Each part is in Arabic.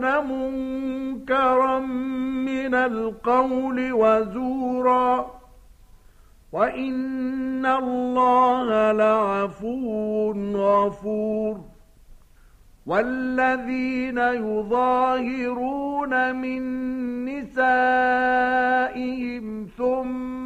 منكرا من القول وزورا. وإن الله لعفو غفور. والذين يظاهرون من نسائهم ثم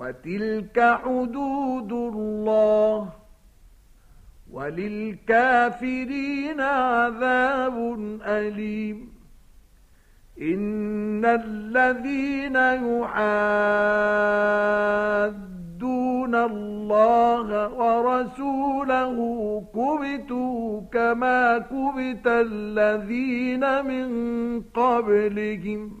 وتلك حدود الله وللكافرين عذاب أليم. إن الذين يحاد يعبدون الله ورسوله كبتوا كما كبت الذين من قبلهم.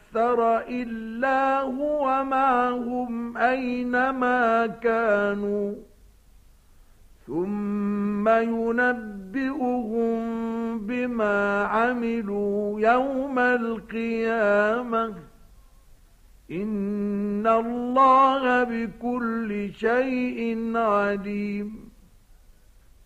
أكثر إلا هو معهم أينما كانوا. ثم ينبئهم بما عملوا يوم القيامة. إن الله بكل شيء عليم.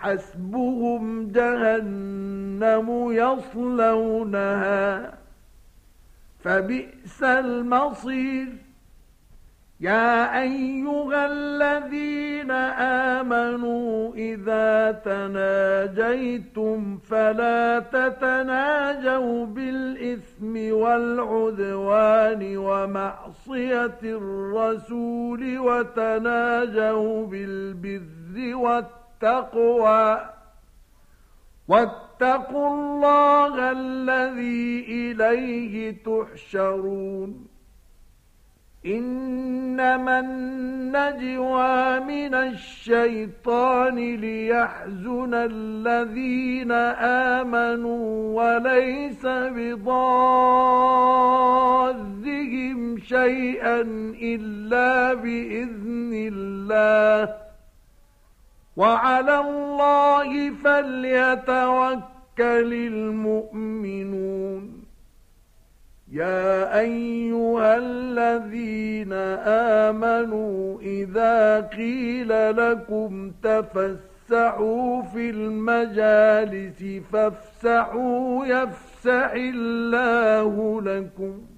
حسبهم جهنم يصلونها فبئس المصير. يا أيها الذين آمنوا إذا تناجيتم فلا تتناجوا بالإثم والعدوان ومعصية الرسول وتناجوا بالبر والتقوى. واتقوا الله الذي إليه تحشرون إنما النجوى من الشيطان ليحزن الذين آمنوا وليس بضارهم شيئا إلا بإذن الله وعلى الله فليتوكل المؤمنون. يا أيها الذين آمنوا إذا قيل لكم تفسحوا في المجالس فافسحوا يفسح الله لكم.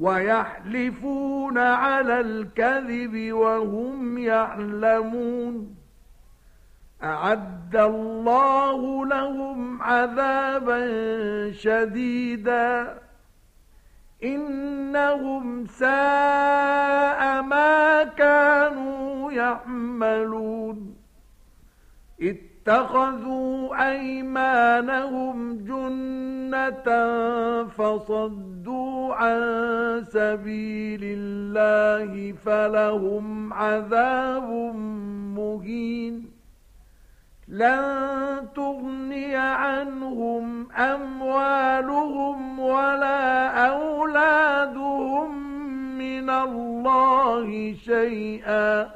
ويحلفون على الكذب وهم يعلمون. أعد الله لهم عذابا شديدا. إنهم ساء ما كانوا يعملون. اتخذوا أيمانهم جنة فصدوا عن سبيل الله فلهم عذاب مهين. لن تغني عنهم أموالهم ولا أولادهم من الله شيئا.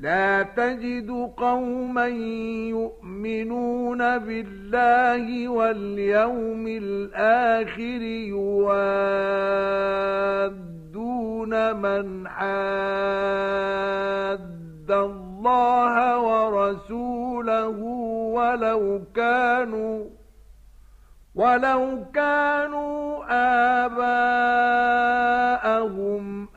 لا تجد قوما يؤمنون بالله واليوم الآخر يوادون من حاد الله ورسوله ولو كانوا ولو كانوا آباءهم